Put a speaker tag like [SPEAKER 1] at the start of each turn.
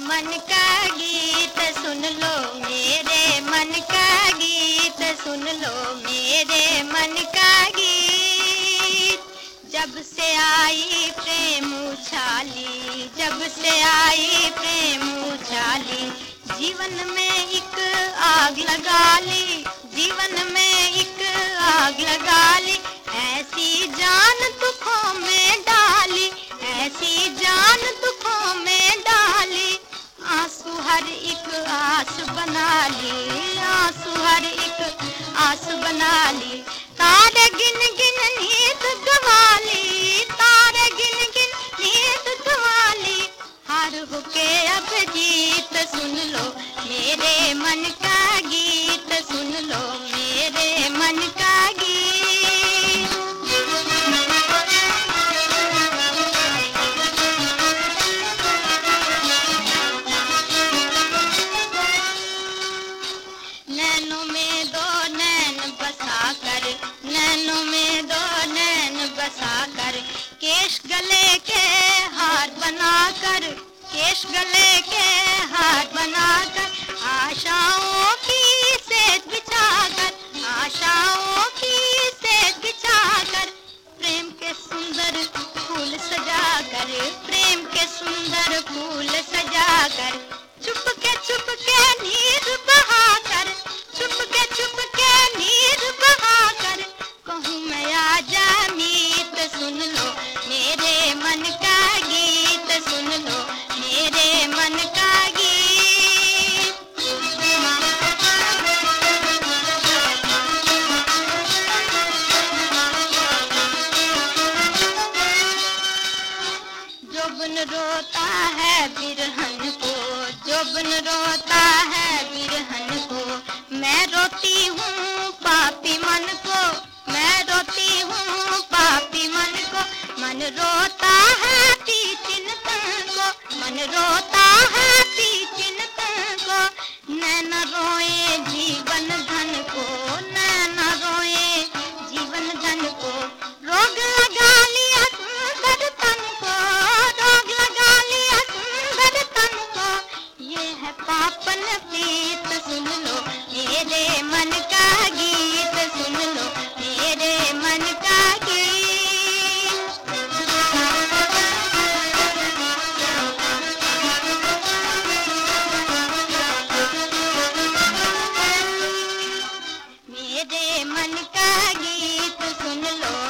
[SPEAKER 1] मन का गीत सुन लो मेरे मन का गीत सुन लो मेरे मन का गीत। जब से आई प्रेम उछाली, जब से आई प्रेम उछाली, जीवन में एक आग लगा ली, जीवन में एक आग लगा ली, ऐसी जान दुखों में डाली, ऐसी जान दुख हर एक आस बना ली, आँसू हर एक आस बना ली। तारे गिन गिन नीत गवाली तारे गिन गिन नीत गवाली हार होके अब जीत सुन लो, मेरे मन का गीत। गले के हार बना कर केश गले के हार बना कर आशाओं की सेज बिछा कर आशाओं की सेज बिछा कर प्रेम के सुंदर फूल सजा कर प्रेम के सुंदर फूल सजा कर चुप के चुप जोबन रोता है बिरहन को, जोबन रोता है बिरहन को। मैं रोती हूँ पापी मन को, मैं रोती हूँ पापी मन को। मन रोता है पी चिंतन को, मन रोता है पी चिंतन को। नैन रोए जीवन मन का गीत सुन लो।